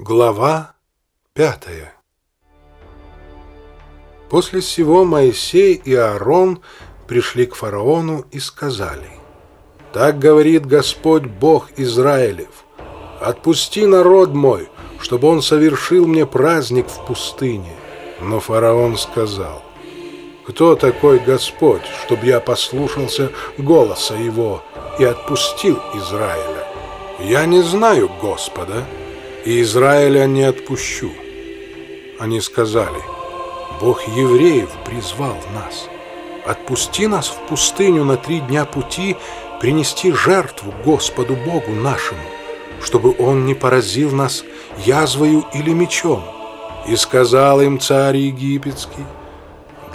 Глава пятая После всего Моисей и Аарон пришли к фараону и сказали, «Так говорит Господь Бог Израилев, отпусти народ мой, чтобы он совершил мне праздник в пустыне». Но фараон сказал, «Кто такой Господь, чтобы я послушался голоса его и отпустил Израиля? Я не знаю Господа» и Израиля не отпущу. Они сказали, Бог евреев призвал нас. Отпусти нас в пустыню на три дня пути принести жертву Господу Богу нашему, чтобы Он не поразил нас язвою или мечом. И сказал им царь египетский,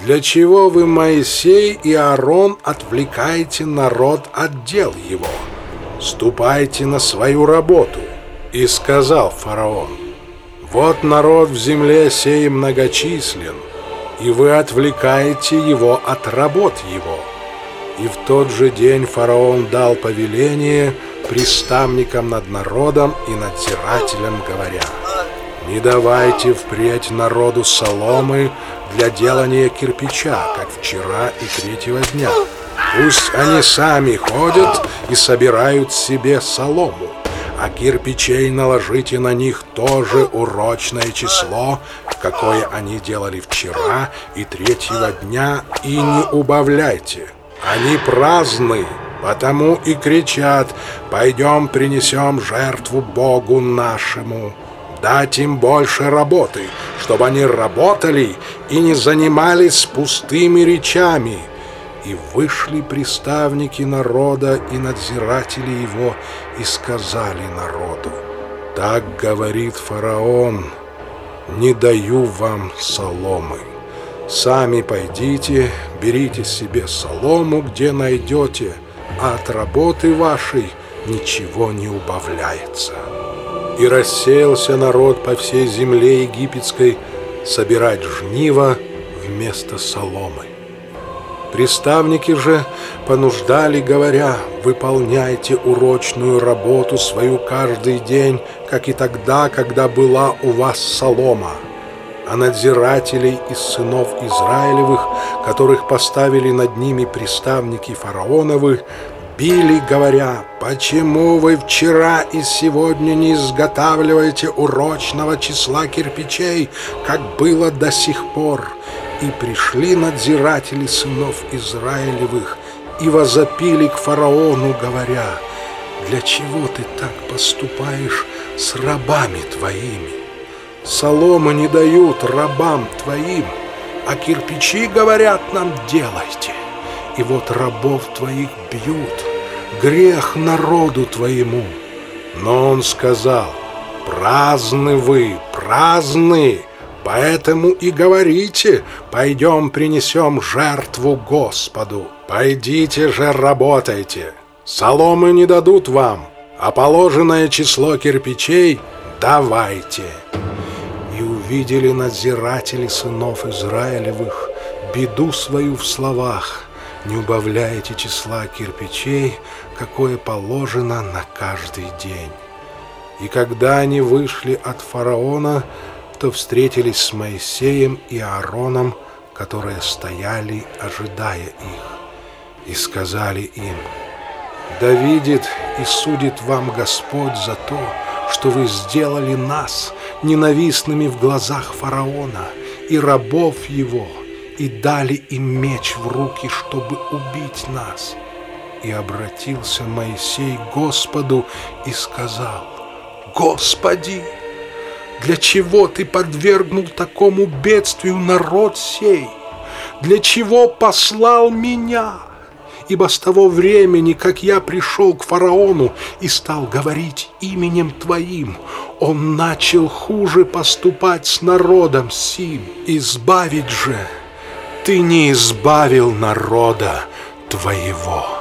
«Для чего вы, Моисей и Аарон, отвлекаете народ от дел его? Ступайте на свою работу». И сказал фараон, «Вот народ в земле сей многочислен, и вы отвлекаете его от работ его». И в тот же день фараон дал повеление приставникам над народом и надзирателям, говоря, «Не давайте впредь народу соломы для делания кирпича, как вчера и третьего дня. Пусть они сами ходят и собирают себе солому» а кирпичей наложите на них тоже урочное число, какое они делали вчера и третьего дня, и не убавляйте. Они праздны, потому и кричат, пойдем принесем жертву Богу нашему. Дать им больше работы, чтобы они работали и не занимались пустыми речами, и вышли приставники народа и надзиратели его, и сказали народу, «Так говорит фараон, не даю вам соломы. Сами пойдите, берите себе солому, где найдете, а от работы вашей ничего не убавляется». И рассеялся народ по всей земле египетской собирать жнива вместо соломы. Приставники же понуждали, говоря, «Выполняйте урочную работу свою каждый день, как и тогда, когда была у вас солома». А надзирателей из сынов Израилевых, которых поставили над ними приставники фараоновы, били, говоря, «Почему вы вчера и сегодня не изготавливаете урочного числа кирпичей, как было до сих пор?» И пришли надзиратели сынов Израилевых и возопили к фараону, говоря, «Для чего ты так поступаешь с рабами твоими? Солома не дают рабам твоим, а кирпичи, говорят нам, делайте. И вот рабов твоих бьют, грех народу твоему». Но он сказал, «Праздны вы, праздны!» Поэтому и говорите, пойдем принесем жертву Господу. Пойдите же работайте. Соломы не дадут вам, а положенное число кирпичей давайте. И увидели надзиратели сынов Израилевых беду свою в словах. Не убавляйте числа кирпичей, какое положено на каждый день. И когда они вышли от фараона, что встретились с Моисеем и Аароном, которые стояли, ожидая их, и сказали им, «Да видит и судит вам Господь за то, что вы сделали нас ненавистными в глазах фараона и рабов его, и дали им меч в руки, чтобы убить нас». И обратился Моисей к Господу и сказал, «Господи!» Для чего ты подвергнул такому бедствию народ сей? Для чего послал меня? Ибо с того времени, как я пришел к фараону и стал говорить именем твоим, он начал хуже поступать с народом сим. Избавить же ты не избавил народа твоего.